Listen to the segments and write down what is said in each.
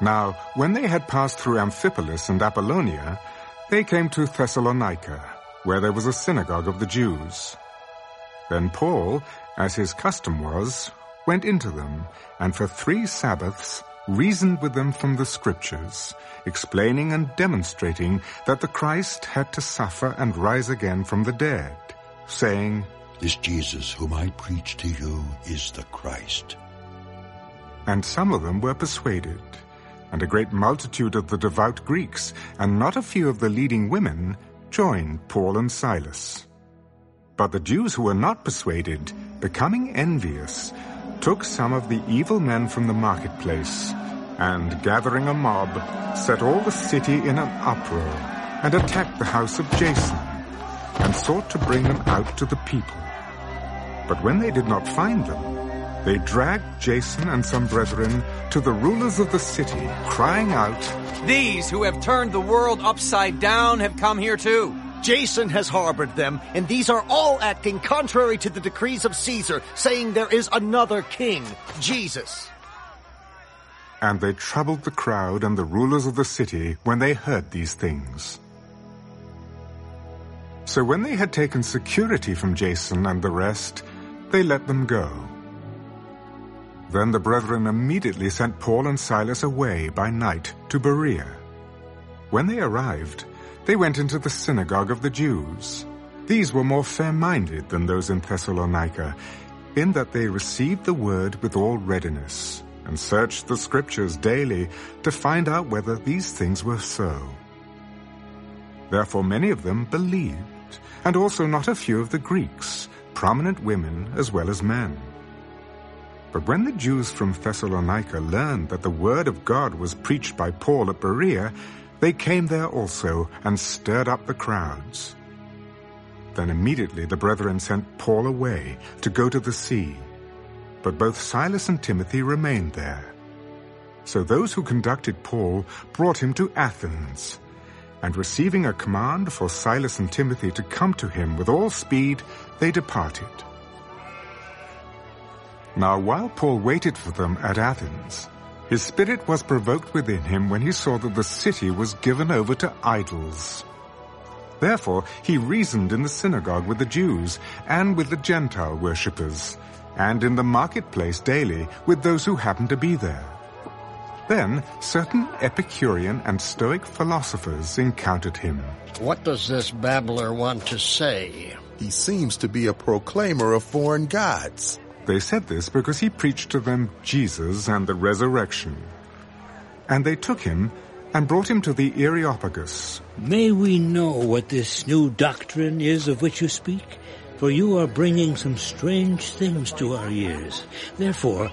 Now, when they had passed through Amphipolis and Apollonia, they came to Thessalonica, where there was a synagogue of the Jews. Then Paul, as his custom was, went into them, and for three Sabbaths reasoned with them from the Scriptures, explaining and demonstrating that the Christ had to suffer and rise again from the dead, saying, This Jesus whom I preach to you is the Christ. And some of them were persuaded, and a great multitude of the devout Greeks, and not a few of the leading women, joined Paul and Silas. But the Jews who were not persuaded, becoming envious, took some of the evil men from the marketplace, and gathering a mob, set all the city in an uproar, and attacked the house of Jason, and sought to bring them out to the people. But when they did not find them, they dragged Jason and some brethren to the rulers of the city, crying out, These who have turned the world upside down have come here too. Jason has harbored them, and these are all acting contrary to the decrees of Caesar, saying there is another king, Jesus. And they troubled the crowd and the rulers of the city when they heard these things. So when they had taken security from Jason and the rest, they let them go. Then the brethren immediately sent Paul and Silas away by night to Berea. When they arrived, they went into the synagogue of the Jews. These were more fair-minded than those in Thessalonica, in that they received the word with all readiness, and searched the scriptures daily to find out whether these things were so. Therefore many of them believed, and also not a few of the Greeks, prominent women as well as men. But when the Jews from Thessalonica learned that the word of God was preached by Paul at Berea, they came there also and stirred up the crowds. Then immediately the brethren sent Paul away to go to the sea. But both Silas and Timothy remained there. So those who conducted Paul brought him to Athens, and receiving a command for Silas and Timothy to come to him with all speed, they departed. Now while Paul waited for them at Athens, his spirit was provoked within him when he saw that the city was given over to idols. Therefore he reasoned in the synagogue with the Jews and with the Gentile worshippers, and in the marketplace daily with those who happened to be there. Then certain Epicurean and Stoic philosophers encountered him. What does this babbler want to say? He seems to be a proclaimer of foreign gods. They said this because he preached to them Jesus and the resurrection. And they took him and brought him to the Areopagus. May we know what this new doctrine is of which you speak? For you are bringing some strange things to our ears. Therefore,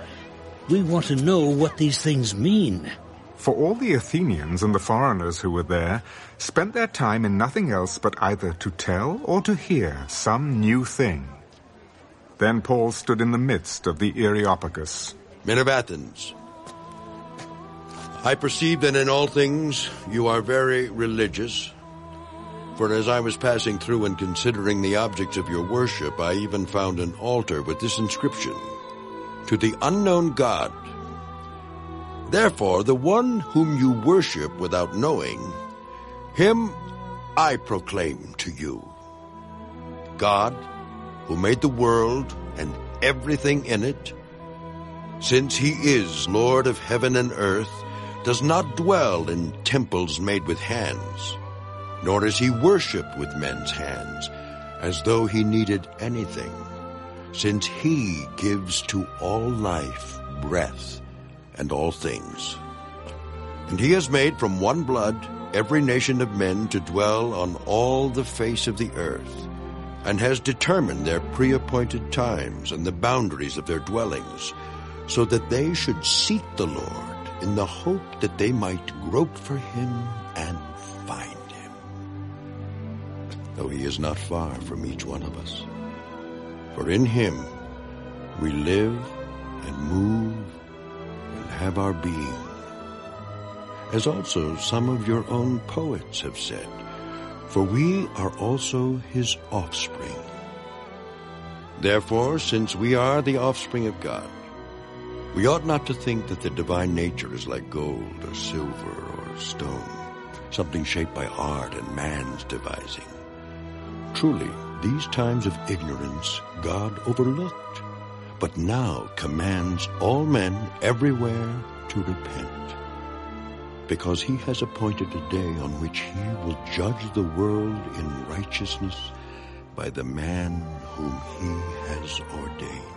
we want to know what these things mean. For all the Athenians and the foreigners who were there spent their time in nothing else but either to tell or to hear some new thing. Then Paul stood in the midst of the Areopagus. Men of Athens, I perceive that in all things you are very religious. For as I was passing through and considering the objects of your worship, I even found an altar with this inscription, To the unknown God. Therefore, the one whom you worship without knowing, him I proclaim to you. God, who made the world and everything in it, since he is Lord of heaven and earth, does not dwell in temples made with hands, nor is he worshipped with men's hands, as though he needed anything, since he gives to all life, breath, and all things. And he has made from one blood every nation of men to dwell on all the face of the earth, and has determined their pre-appointed times and the boundaries of their dwellings, so that they should seek the Lord in the hope that they might grope for him and find him. Though he is not far from each one of us. For in him we live and move and have our being. As also some of your own poets have said, for we are also his offspring. Therefore, since we are the offspring of God, We ought not to think that the divine nature is like gold or silver or stone, something shaped by art and man's devising. Truly, these times of ignorance God overlooked, but now commands all men everywhere to repent, because he has appointed a day on which he will judge the world in righteousness by the man whom he has ordained.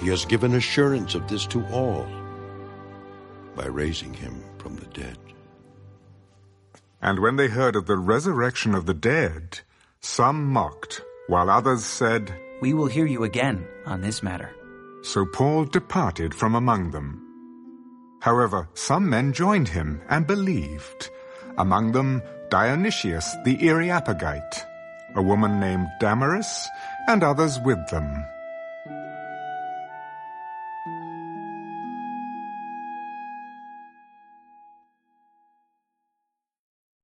He has given assurance of this to all by raising him from the dead. And when they heard of the resurrection of the dead, some mocked, while others said, We will hear you again on this matter. So Paul departed from among them. However, some men joined him and believed, among them Dionysius the Areopagite, a woman named Damaris, and others with them.